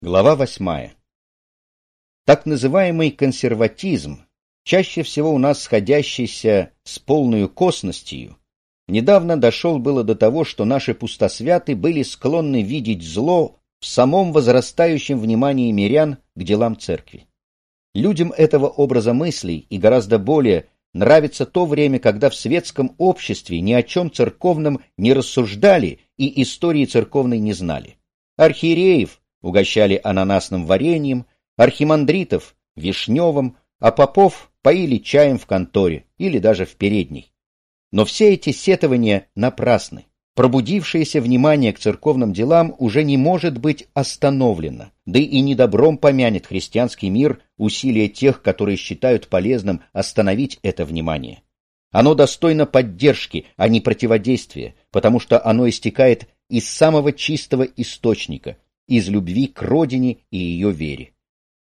Глава восьмая. Так называемый консерватизм, чаще всего у нас сходящийся с полной косностью, недавно дошел было до того, что наши пустосвяты были склонны видеть зло в самом возрастающем внимании мирян к делам церкви. Людям этого образа мыслей и гораздо более нравится то время, когда в светском обществе ни о чем церковном не рассуждали и истории церковной не знали. Архиереев угощали ананасным вареньем, архимандритов — вишневым, а попов поили чаем в конторе или даже в передней. Но все эти сетования напрасны. Пробудившееся внимание к церковным делам уже не может быть остановлено, да и недобром помянет христианский мир усилия тех, которые считают полезным остановить это внимание. Оно достойно поддержки, а не противодействия, потому что оно истекает из самого чистого источника, из любви к родине и ее вере.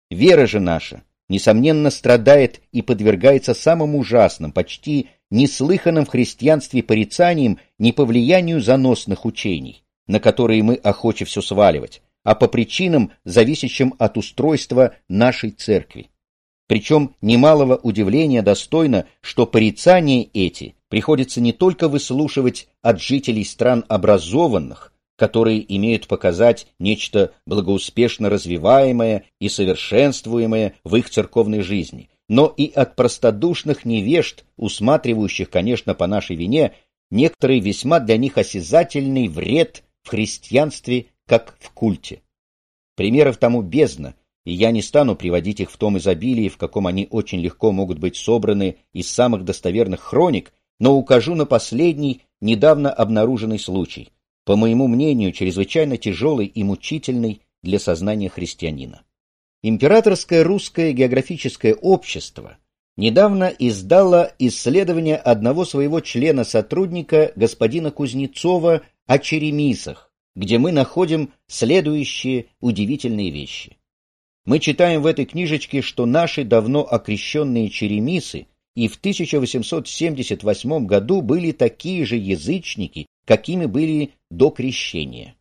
Вера же наша, несомненно, страдает и подвергается самым ужасным, почти неслыханным в христианстве порицаниям не по влиянию заносных учений, на которые мы охоче все сваливать, а по причинам, зависящим от устройства нашей церкви. Причем немалого удивления достойно, что порицания эти приходится не только выслушивать от жителей стран образованных, которые имеют показать нечто благоуспешно развиваемое и совершенствуемое в их церковной жизни, но и от простодушных невежд, усматривающих, конечно, по нашей вине, некоторый весьма для них осязательный вред в христианстве, как в культе. Примеров тому бездна, и я не стану приводить их в том изобилии, в каком они очень легко могут быть собраны из самых достоверных хроник, но укажу на последний, недавно обнаруженный случай – по моему мнению, чрезвычайно тяжелый и мучительный для сознания христианина. Императорское русское географическое общество недавно издало исследование одного своего члена-сотрудника, господина Кузнецова, о черемисах, где мы находим следующие удивительные вещи. Мы читаем в этой книжечке, что наши давно окрещенные черемисы и в 1878 году были такие же язычники, какими были до крещения.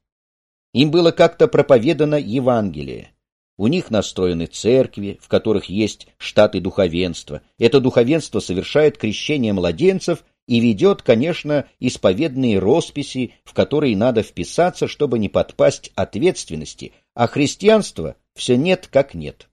Им было как-то проповедано Евангелие. У них настроены церкви, в которых есть штаты духовенства. Это духовенство совершает крещение младенцев и ведет, конечно, исповедные росписи, в которые надо вписаться, чтобы не подпасть ответственности, а христианство все нет как нет.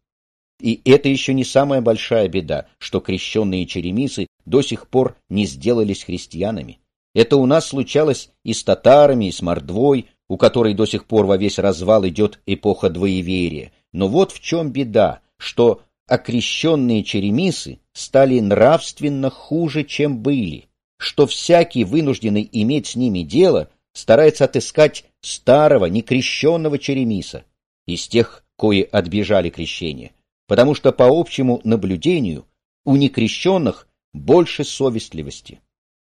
И это еще не самая большая беда, что крещенные черемисы до сих пор не сделались христианами. Это у нас случалось и с татарами, и с мордвой, у которой до сих пор во весь развал идет эпоха двоеверия. Но вот в чем беда, что окрещенные черемисы стали нравственно хуже, чем были, что всякий, вынужденный иметь с ними дело, старается отыскать старого, некрещенного черемиса, из тех, кои отбежали крещение, потому что по общему наблюдению у некрещенных больше совестливости.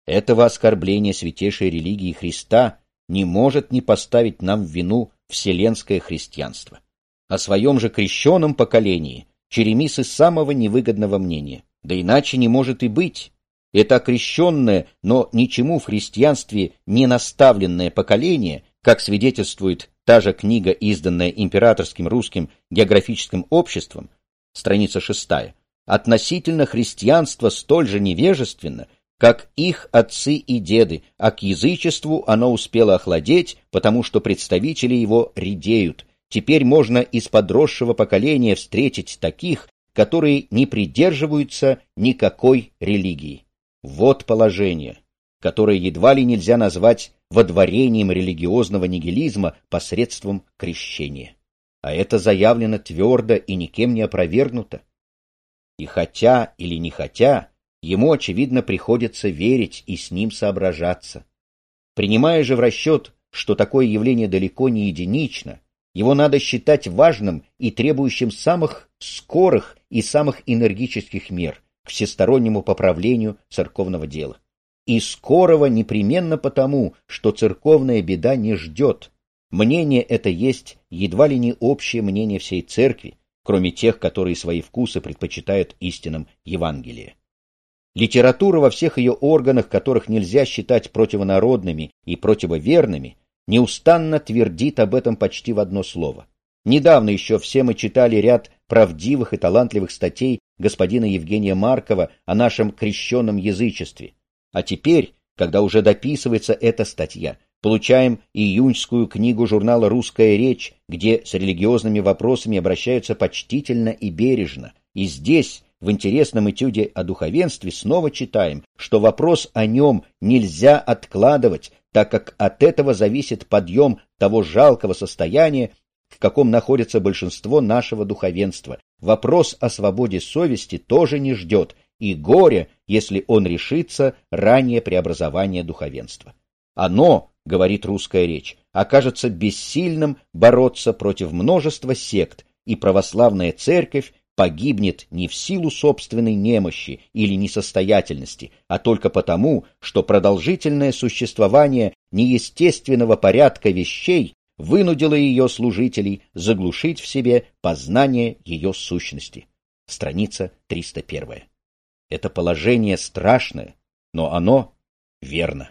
Этого оскорбления святейшей религии Христа не может не поставить нам в вину вселенское христианство. О своем же крещенном поколении черемисы самого невыгодного мнения, да иначе не может и быть. Это окрещенное, но ничему в христианстве не наставленное поколение, как свидетельствует та же книга, изданная императорским русским географическим обществом, страница шестая, относительно христианства столь же невежественно, как их отцы и деды, а к язычеству оно успело охладеть, потому что представители его редеют. Теперь можно из подросшего поколения встретить таких, которые не придерживаются никакой религии. Вот положение, которое едва ли нельзя назвать водворением религиозного нигилизма посредством крещения. А это заявлено твердо и никем не опровергнуто. И хотя или не хотя, Ему, очевидно, приходится верить и с ним соображаться. Принимая же в расчет, что такое явление далеко не единично, его надо считать важным и требующим самых скорых и самых энергических мер к всестороннему поправлению церковного дела. И скорого непременно потому, что церковная беда не ждет. Мнение это есть едва ли не общее мнение всей церкви, кроме тех, которые свои вкусы предпочитают истинам Евангелия. Литература во всех ее органах, которых нельзя считать противонародными и противоверными, неустанно твердит об этом почти в одно слово. Недавно еще все мы читали ряд правдивых и талантливых статей господина Евгения Маркова о нашем крещенном язычестве. А теперь, когда уже дописывается эта статья, получаем июньскую книгу журнала «Русская речь», где с религиозными вопросами обращаются почтительно и бережно. И здесь, в интересном этюде о духовенстве, снова читаем, что вопрос о нем нельзя откладывать, так как от этого зависит подъем того жалкого состояния, в каком находится большинство нашего духовенства. Вопрос о свободе совести тоже не ждет, и горе, если он решится ранее преобразования духовенства. Оно, говорит русская речь, окажется бессильным бороться против множества сект, и православная церковь погибнет не в силу собственной немощи или несостоятельности, а только потому, что продолжительное существование неестественного порядка вещей вынудило ее служителей заглушить в себе познание ее сущности. Страница 301. Это положение страшное, но оно верно.